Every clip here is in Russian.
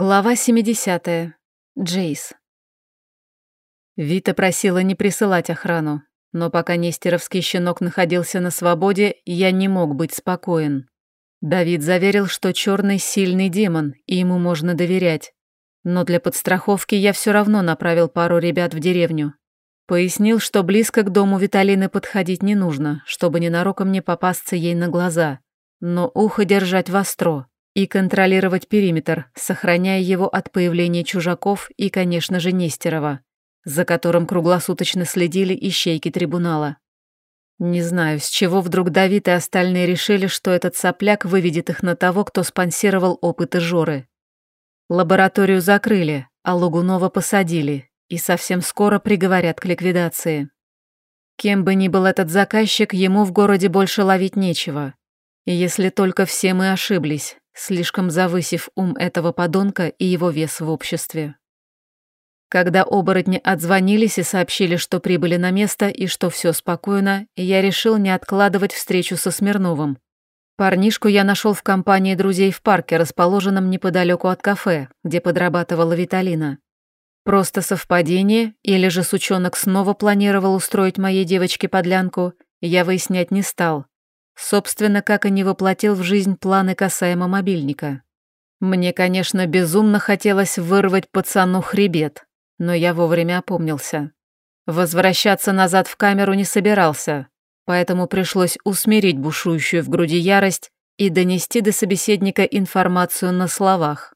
Глава 70. Джейс. Вита просила не присылать охрану, но пока Нестеровский щенок находился на свободе, я не мог быть спокоен. Давид заверил, что черный сильный демон, и ему можно доверять. Но для подстраховки я все равно направил пару ребят в деревню. Пояснил, что близко к дому Виталины подходить не нужно, чтобы ненароком не попасться ей на глаза, но ухо держать востро и контролировать периметр, сохраняя его от появления чужаков и, конечно же, Нестерова, за которым круглосуточно следили ищейки трибунала. Не знаю, с чего вдруг Давид и остальные решили, что этот сопляк выведет их на того, кто спонсировал опыты Жоры. Лабораторию закрыли, а Лугунова посадили, и совсем скоро приговорят к ликвидации. Кем бы ни был этот заказчик, ему в городе больше ловить нечего. И если только все мы ошиблись, слишком завысив ум этого подонка и его вес в обществе. Когда оборотни отзвонились и сообщили, что прибыли на место и что все спокойно, я решил не откладывать встречу со Смирновым. Парнишку я нашел в компании друзей в парке, расположенном неподалеку от кафе, где подрабатывала Виталина. Просто совпадение, или же сучонок снова планировал устроить моей девочке подлянку, я выяснять не стал, Собственно, как и не воплотил в жизнь планы касаемо мобильника. Мне, конечно, безумно хотелось вырвать пацану хребет, но я вовремя опомнился. Возвращаться назад в камеру не собирался, поэтому пришлось усмирить бушующую в груди ярость и донести до собеседника информацию на словах.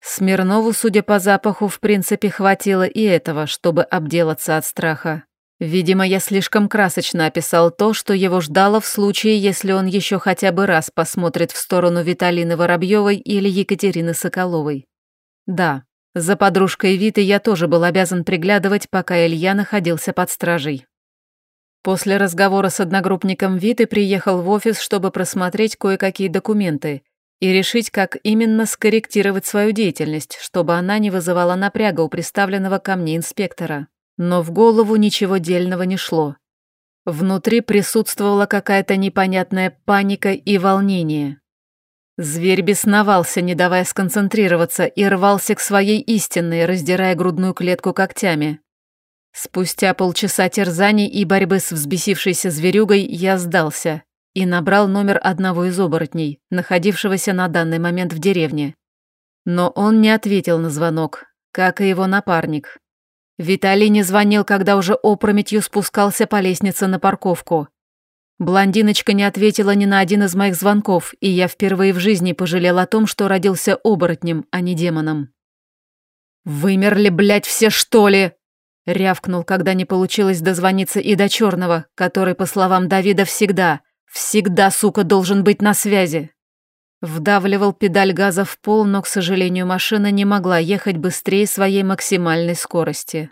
Смирнову, судя по запаху, в принципе хватило и этого, чтобы обделаться от страха. Видимо, я слишком красочно описал то, что его ждало в случае, если он еще хотя бы раз посмотрит в сторону Виталины Воробьевой или Екатерины Соколовой. Да, за подружкой Виты я тоже был обязан приглядывать, пока Илья находился под стражей. После разговора с одногруппником Виты приехал в офис, чтобы просмотреть кое-какие документы и решить, как именно скорректировать свою деятельность, чтобы она не вызывала напряга у представленного ко мне инспектора. Но в голову ничего дельного не шло. Внутри присутствовала какая-то непонятная паника и волнение. Зверь бесновался, не давая сконцентрироваться, и рвался к своей истинной, раздирая грудную клетку когтями. Спустя полчаса терзаний и борьбы с взбесившейся зверюгой я сдался и набрал номер одного из оборотней, находившегося на данный момент в деревне. Но он не ответил на звонок, как и его напарник. Виталий не звонил, когда уже опрометью спускался по лестнице на парковку. Блондиночка не ответила ни на один из моих звонков, и я впервые в жизни пожалел о том, что родился оборотнем, а не демоном. «Вымерли, блядь, все что ли?» Рявкнул, когда не получилось дозвониться и до черного, который, по словам Давида, всегда, всегда, сука, должен быть на связи. Вдавливал педаль газа в пол, но, к сожалению, машина не могла ехать быстрее своей максимальной скорости.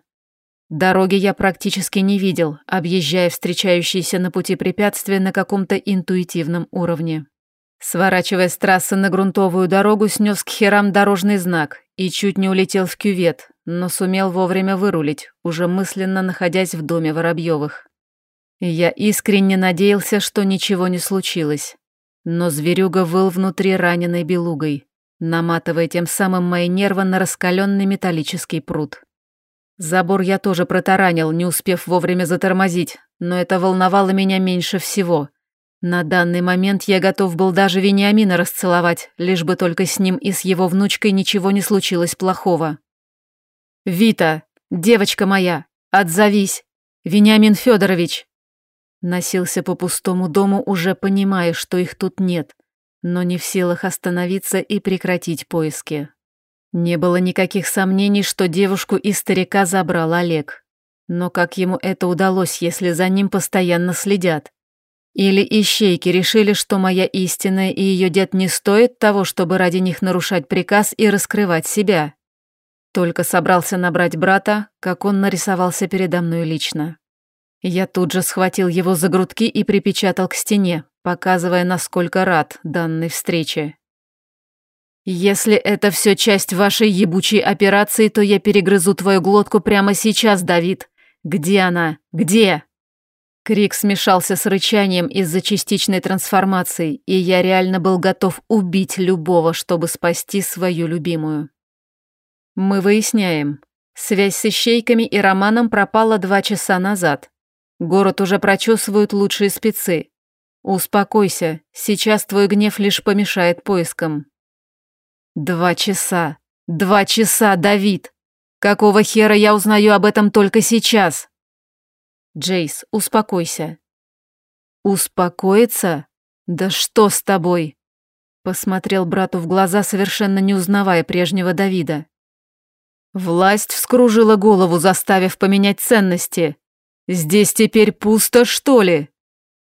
Дороги я практически не видел, объезжая встречающиеся на пути препятствия на каком-то интуитивном уровне. Сворачивая с трассы на грунтовую дорогу, снес к херам дорожный знак и чуть не улетел в кювет, но сумел вовремя вырулить, уже мысленно находясь в доме Воробьевых. Я искренне надеялся, что ничего не случилось. Но зверюга выл внутри раненой белугой, наматывая тем самым мои нервы на раскаленный металлический пруд. Забор я тоже протаранил, не успев вовремя затормозить, но это волновало меня меньше всего. На данный момент я готов был даже Вениамина расцеловать, лишь бы только с ним и с его внучкой ничего не случилось плохого. «Вита, девочка моя, отзовись! Вениамин Федорович!» Носился по пустому дому, уже понимая, что их тут нет, но не в силах остановиться и прекратить поиски. Не было никаких сомнений, что девушку и старика забрал Олег. Но как ему это удалось, если за ним постоянно следят? Или ищейки решили, что моя истинная и ее дед не стоит того, чтобы ради них нарушать приказ и раскрывать себя? Только собрался набрать брата, как он нарисовался передо мной лично. Я тут же схватил его за грудки и припечатал к стене, показывая, насколько рад данной встрече. «Если это все часть вашей ебучей операции, то я перегрызу твою глотку прямо сейчас, Давид. Где она? Где?» Крик смешался с рычанием из-за частичной трансформации, и я реально был готов убить любого, чтобы спасти свою любимую. Мы выясняем. Связь с ищейками и Романом пропала два часа назад. Город уже прочесывают лучшие спецы. Успокойся, сейчас твой гнев лишь помешает поискам. Два часа. Два часа, Давид! Какого хера я узнаю об этом только сейчас? Джейс, успокойся. Успокоиться? Да что с тобой? Посмотрел брату в глаза, совершенно не узнавая прежнего Давида. Власть вскружила голову, заставив поменять ценности. «Здесь теперь пусто, что ли?»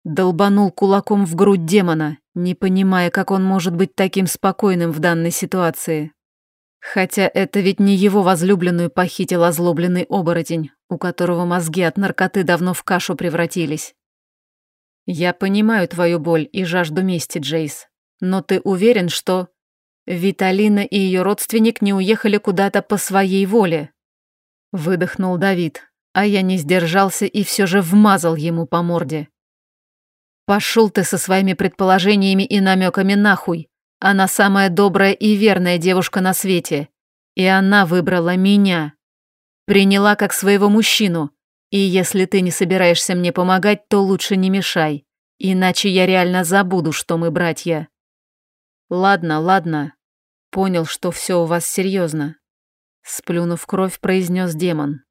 Долбанул кулаком в грудь демона, не понимая, как он может быть таким спокойным в данной ситуации. Хотя это ведь не его возлюбленную похитил озлобленный оборотень, у которого мозги от наркоты давно в кашу превратились. «Я понимаю твою боль и жажду мести, Джейс. Но ты уверен, что Виталина и ее родственник не уехали куда-то по своей воле? Выдохнул Давид, а я не сдержался и все же вмазал ему по морде. Пошел ты со своими предположениями и намеками нахуй. Она самая добрая и верная девушка на свете. И она выбрала меня. Приняла как своего мужчину. И если ты не собираешься мне помогать, то лучше не мешай. Иначе я реально забуду, что мы братья. «Ладно, ладно». Понял, что все у вас серьезно. Сплюнув кровь, произнес демон.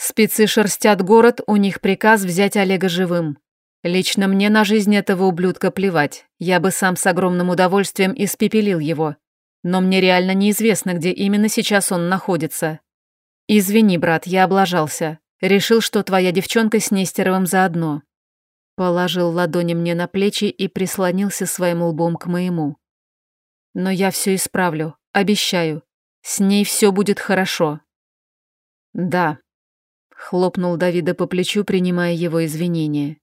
Спецы шерстят город, у них приказ взять Олега живым. Лично мне на жизнь этого ублюдка плевать. Я бы сам с огромным удовольствием испепелил его. Но мне реально неизвестно, где именно сейчас он находится. Извини, брат, я облажался. Решил, что твоя девчонка с Нестеровым заодно. Положил ладони мне на плечи и прислонился своим лбом к моему. Но я все исправлю, обещаю. С ней все будет хорошо. Да. Хлопнул Давида по плечу, принимая его извинения.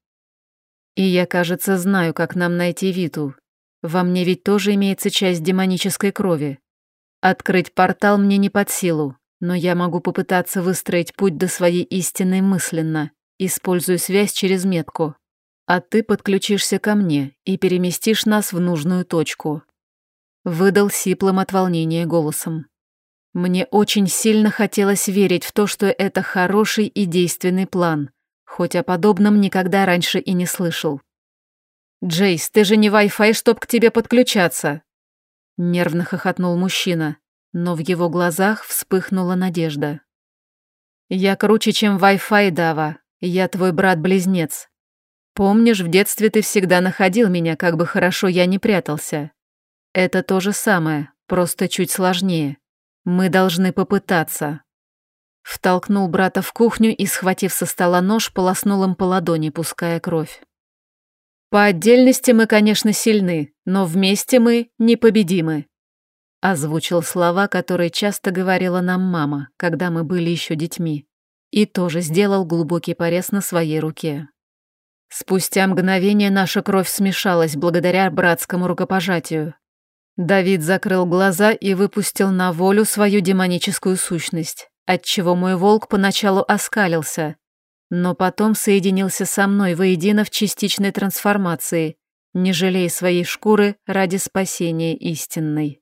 И я, кажется, знаю, как нам найти Виту. Во мне ведь тоже имеется часть демонической крови. Открыть портал мне не под силу, но я могу попытаться выстроить путь до своей истины мысленно, используя связь через метку. А ты подключишься ко мне и переместишь нас в нужную точку. Выдал сиплым от волнения голосом. Мне очень сильно хотелось верить в то, что это хороший и действенный план, хоть о подобном никогда раньше и не слышал. «Джейс, ты же не Wi-Fi, чтоб к тебе подключаться!» Нервно хохотнул мужчина, но в его глазах вспыхнула надежда. «Я круче, чем Wi-Fi, Дава. Я твой брат-близнец. Помнишь, в детстве ты всегда находил меня, как бы хорошо я не прятался. Это то же самое, просто чуть сложнее. Мы должны попытаться. Втолкнул брата в кухню и, схватив со стола нож, полоснул им по ладони, пуская кровь. По отдельности мы, конечно, сильны, но вместе мы непобедимы. Озвучил слова, которые часто говорила нам мама, когда мы были еще детьми. И тоже сделал глубокий порез на своей руке. Спустя мгновение наша кровь смешалась благодаря братскому рукопожатию, Давид закрыл глаза и выпустил на волю свою демоническую сущность, отчего мой волк поначалу оскалился, но потом соединился со мной воедино в частичной трансформации, не жалея своей шкуры ради спасения истинной.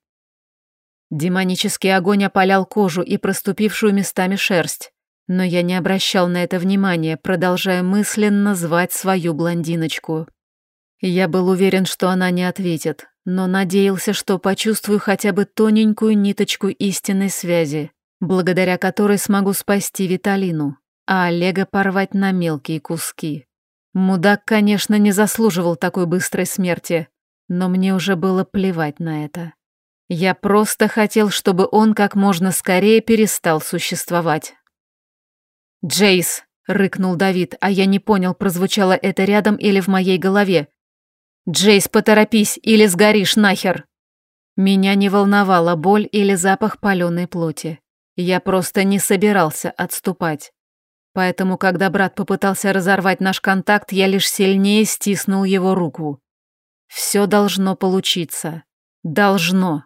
Демонический огонь опалял кожу и проступившую местами шерсть, но я не обращал на это внимания, продолжая мысленно звать свою блондиночку. Я был уверен, что она не ответит, но надеялся, что почувствую хотя бы тоненькую ниточку истинной связи, благодаря которой смогу спасти Виталину, а Олега порвать на мелкие куски. Мудак, конечно, не заслуживал такой быстрой смерти, но мне уже было плевать на это. Я просто хотел, чтобы он как можно скорее перестал существовать. «Джейс!» — рыкнул Давид, а я не понял, прозвучало это рядом или в моей голове, «Джейс, поторопись, или сгоришь нахер!» Меня не волновала боль или запах паленой плоти. Я просто не собирался отступать. Поэтому, когда брат попытался разорвать наш контакт, я лишь сильнее стиснул его руку. Все должно получиться. Должно.